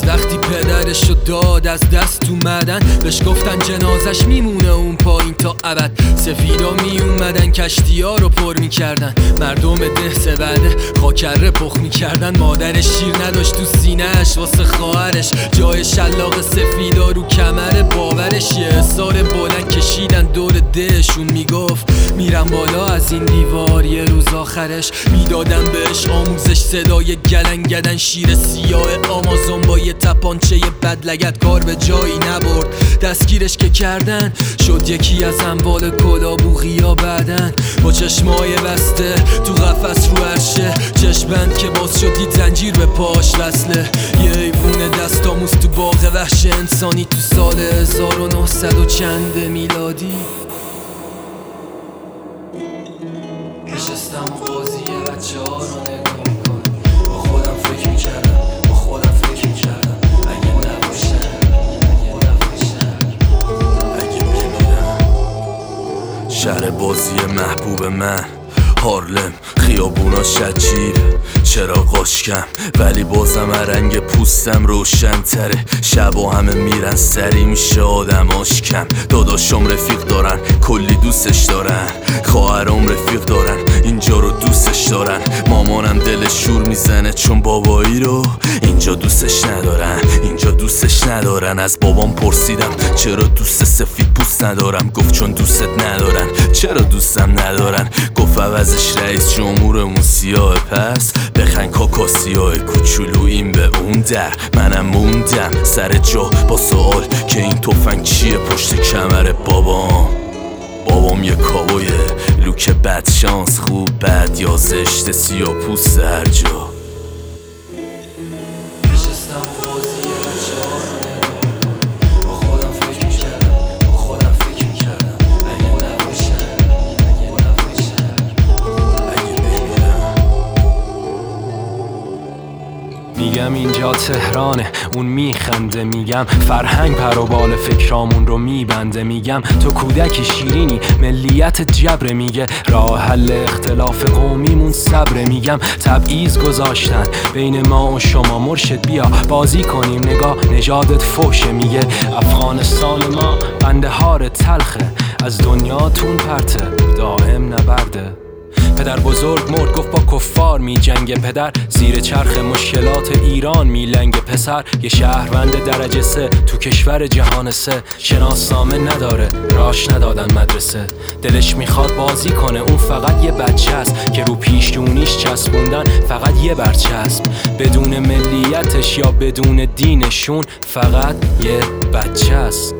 از وقتی پدرش رو داد از دست اومدن. بهش گفتن جنازش میمونه اون پایین تا ابد. سفیدا می اومدن کشتی ها رو پر می‌کردن. مردم ده سبده خاکره پخ می‌کردن. مادرش شیر نداشت تو سینهش واسه خواهرش. جای شلاق سفیدا رو کمر باورش. یه حسار بلند کشیدن دور دهشون. می‌گفت میرم بالا از این دیوار یه روز آخرش. می‌دادم بهش آموزش صدای گلنگدن شیر سیاه آمازون با یه تپانچه بد لگت کار به جایی نبرد. دستگیرش که کردن شد یکی از اموال کلابوغی یا بعدن. با چشمای بسته تو قفس رو عرشه. چشمند که باز شد دید زنجیر به پاش وصله. یه ایوون دست آموز تو باغ وحش انسانی تو سال 1900 و چند شهر بازی محبوب من. هارلم خیابونا شجیب چرا قاشکم ولی بازم رنگ پوستم روشن تره شبا همه میرن سری میشه آدماش کم داداشم رفیق دارن کلی دوستش دارن. خواهرام رفیق دارن اینجا رو دوستش دارن. مامانم دلش شور می‌زنه چون بابایی رو اینجا دوستش ندارن اینجا دوستش ندارن. از بابام پرسیدم چرا دوست سفید پوست ندارم؟ گفت چون دوستت ندارن. چرا دوستم ندارن؟ گفت عوضش رئیس جمهورمون سیاه پس. بخن کاکا سیاه این به اون در منم موندم سر جا با سوال که این تفنگ چیه پشت کمر بابام. بابام یه کابویه لوک بد شانس خوب بد یا زشت سیاه پوست هر جا. میگم اینجا تهرانه. اون میخنده میگم. فرهنگ پر و بال فکرامون رو میبنده میگم. تو کودکی شیرینی ملیت جبره میگه. راه حل اختلاف قومیمون صبره میگم. تبعیض گذاشتن بین ما و شما. مرشد بیا بازی کنیم. نگاه نژادت فوشه میگه. افغانستان ما قندهار تلخه. از دنیاتون پرته. دائم نبرده. پدر بزرگ مرد گفت با کفار می جنگ پدر. زیر چرخ مشکلات ایران می لنگ پسر. یه شهروند درجه سه تو کشور جهان سه. شناسنامه نداره راش ندادن مدرسه. دلش می‌خواد بازی کنه اون فقط یه بچه است که رو پیشونیش چسبوندن فقط یه برچسب. بدون ملیتش یا بدون دینشون فقط یه بچه است